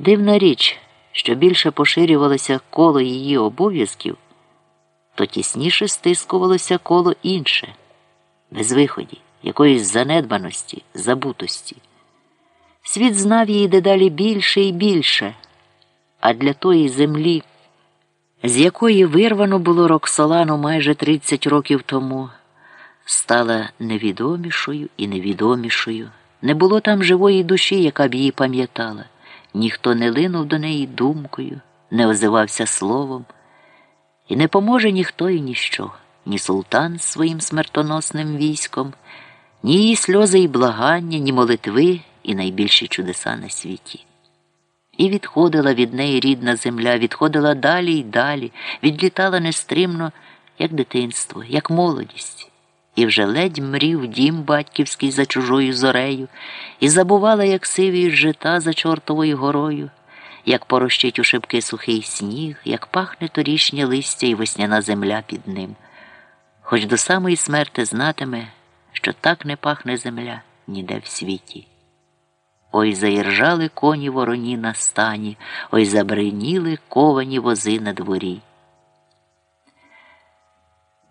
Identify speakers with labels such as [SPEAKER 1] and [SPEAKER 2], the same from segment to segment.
[SPEAKER 1] Дивна річ, що більше поширювалося коло її обов'язків, то тісніше стискувалося коло інше, безвиході, якоїсь занедбаності, забутості. Світ знав її дедалі більше і більше, а для тої землі, з якої вирвано було Роксолану майже 30 років тому, стала невідомішою і невідомішою. Не було там живої душі, яка б її пам'ятала. Ніхто не линув до неї думкою, не озивався словом, і не поможе ніхто і ніщо, ні султан з своїм смертоносним військом, ні її сльози і благання, ні молитви і найбільші чудеса на світі. І відходила від неї рідна земля, відходила далі й далі, відлітала нестримно, як дитинство, як молодість і вже ледь мрів дім батьківський за чужою зорею, і забувала, як сивіють жита за чортовою горою, як порощить у шибки сухий сніг, як пахне торішнє листя і весняна земля під ним. Хоч до самої смерти знатиме, що так не пахне земля ніде в світі. Ой заіржали коні вороні на стані, ой забриніли ковані вози на дворі.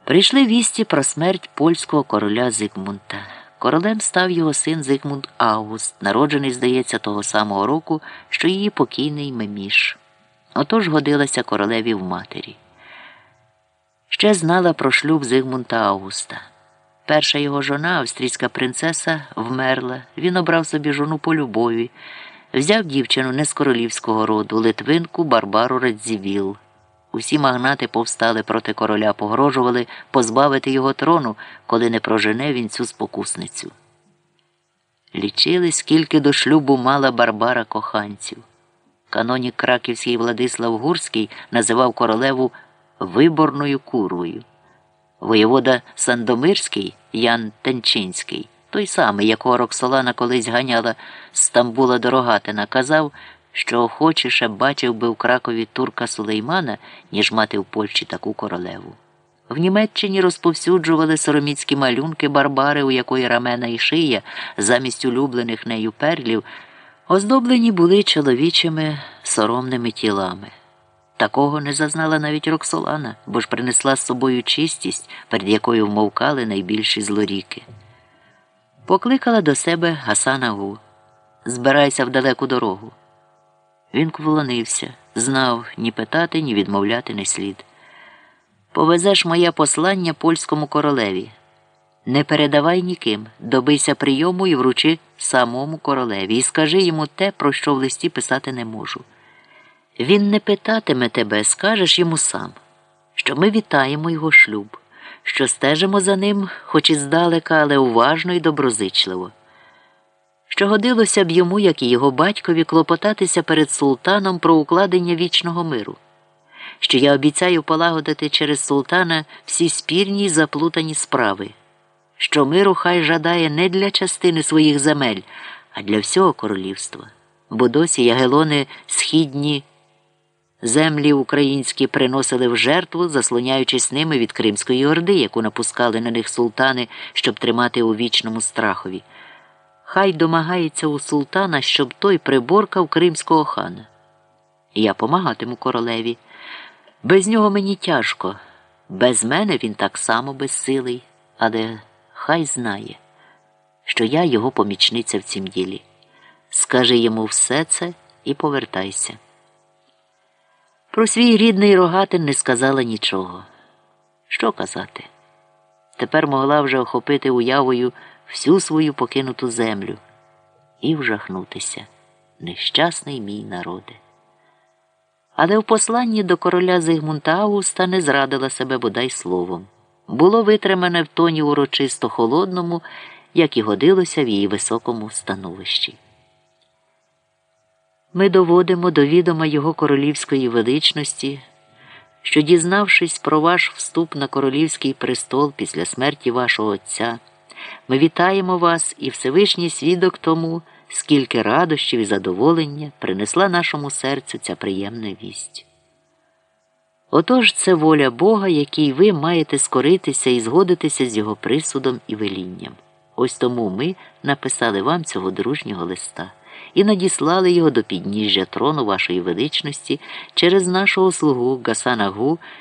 [SPEAKER 1] Прийшли вісті про смерть польського короля Зигмунта. Королем став його син Зигмунд Август, народжений, здається, того самого року, що її покійний меміш. Отож годилася королеві в матері. Ще знала про шлюб Зигмунта Августа. Перша його жона, австрійська принцеса, вмерла. Він обрав собі жону по любові, взяв дівчину не з королівського роду, литвинку Барбару Радзівіл. Усі магнати повстали проти короля, погрожували позбавити його трону, коли не прожене він цю спокусницю. Лічили, скільки до шлюбу мала Барбара коханців. Канонік Краківський Владислав Гурський називав королеву виборною курвою. Воєвода Сандомирський Ян Тенчинський, той самий, якого Роксолана колись ганяла з Стамбула до Рогатина, казав, що охочіше бачив би в Кракові турка Сулеймана, ніж мати в Польщі таку королеву. В Німеччині розповсюджували сороміцькі малюнки барбари, у якої рамена і шия, замість улюблених нею перлів, оздоблені були чоловічими соромними тілами. Такого не зазнала навіть Роксолана, бо ж принесла з собою чистість, перед якою вмовкали найбільші злоріки. Покликала до себе Гасана Гу. Збирайся в далеку дорогу. Він вклонився, знав ні питати, ні відмовляти не слід. Повезеш моє послання польському королеві. Не передавай ніким, добийся прийому і вручи самому королеві, і скажи йому те, про що в листі писати не можу. Він не питатиме тебе, скажеш йому сам, що ми вітаємо його шлюб, що стежимо за ним, хоч і здалека, але уважно і доброзичливо що годилося б йому, як і його батькові, клопотатися перед султаном про укладення вічного миру, що я обіцяю полагодити через султана всі спірні й заплутані справи, що миру хай жадає не для частини своїх земель, а для всього королівства, бо досі ягелони східні. Землі українські приносили в жертву, заслоняючись ними від Кримської орди, яку напускали на них султани, щоб тримати у вічному страхові. Хай домагається у султана, щоб той приборкав кримського хана. Я помагатиму королеві. Без нього мені тяжко, без мене він так само безсилий, але хай знає, що я його помічниця в цім ділі. Скажи йому все це і повертайся. Про свій рідний рогатин не сказала нічого. Що казати? Тепер могла вже охопити уявою всю свою покинуту землю і вжахнутися, нещасний мій народе. Але в посланні до короля Зигмунта Августа не зрадила себе бодай словом. Було витримане в тоні урочисто холодному, як і годилося в її високому становищі. Ми доводимо до відома його королівської величності, що, дізнавшись про ваш вступ на королівський престол після смерті вашого отця, ми вітаємо вас і Всевишній свідок тому, скільки радощів і задоволення принесла нашому серцю ця приємна вість. Отож це воля Бога, якій ви маєте скоритися і згодитися з його присудом і велінням. Ось тому ми написали вам цього дружнього листа. і надіслали його до підніжжя трону вашої величності через нашого слугу Гасана Гу